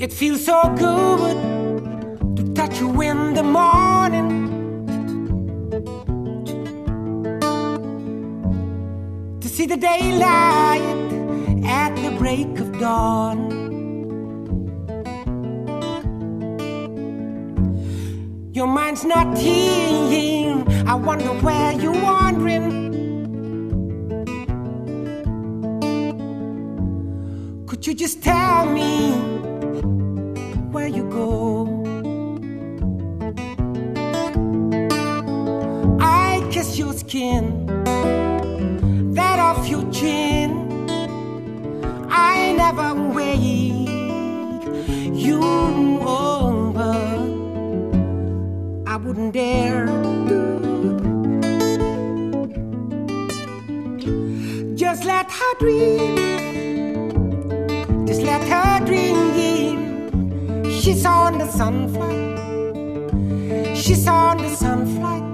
It feels so good to touch you in the morning. To see the daylight at the break of dawn. Your mind's not here. I wonder where you're wandering. Could you just tell me off your chin. I never wake you over. I wouldn't dare. Just let her dream. Just let her dream. She's on the sunflight. She's on the sunflight.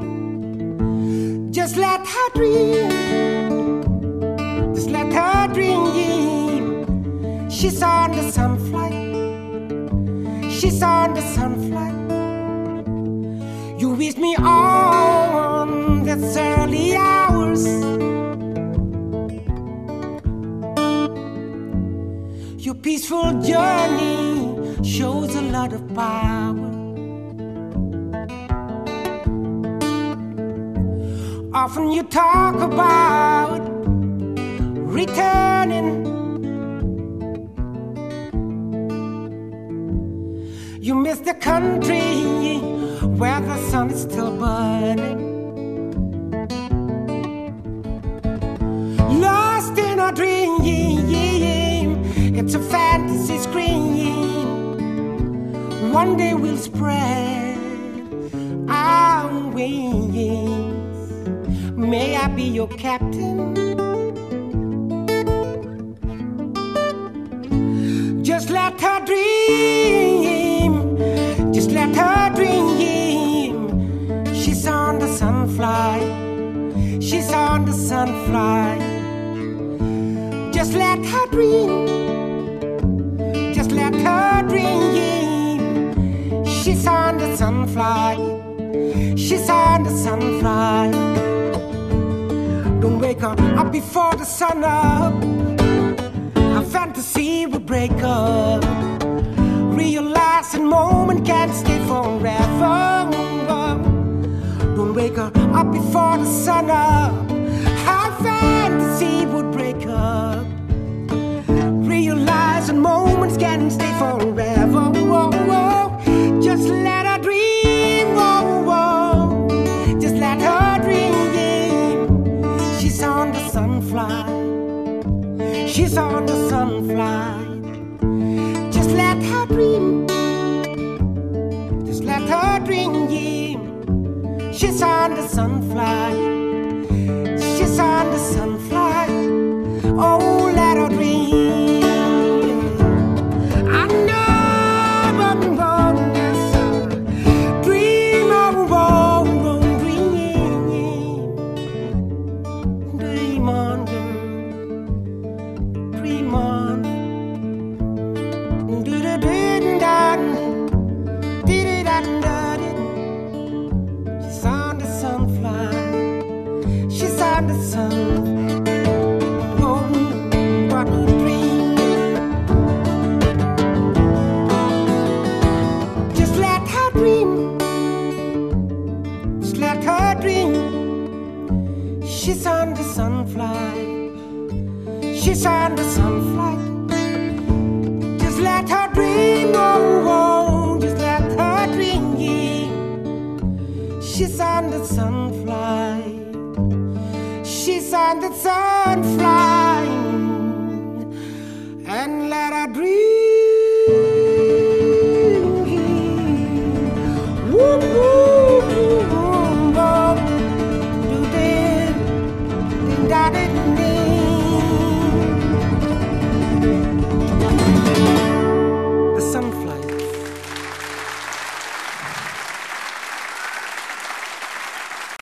Just let her dream. Dream. She's on the sunflight. She's on the sunflight. You wish me on that's early hours. Your peaceful journey shows a lot of power. Often you talk about returning. You miss the country where the sun is still burning. Lost in a dream, it's a fantasy scream. One day we'll spread our wings. May I be your captain? Let her dream. Just let her dream. She's on the sunfly. She's on the sunfly. Just let her dream. Just let her dream. She's on the sunfly. She's on the sunfly. Don't wake her up before the sun up. Fantasy will break up. Realizing moment can't stay forever. Don't wake her up before the sun up. On the sunfly. Just let her dream. Just let her dream. yeah. She's on the sunfly. She's on the sunfly. Oh, The sun. What a dream. Just let her dream. Just let her dream. She's on the sunfly. She's on the sunfly. Just let her dream. Oh, oh, just let her dream. She's on the. On the sunfly.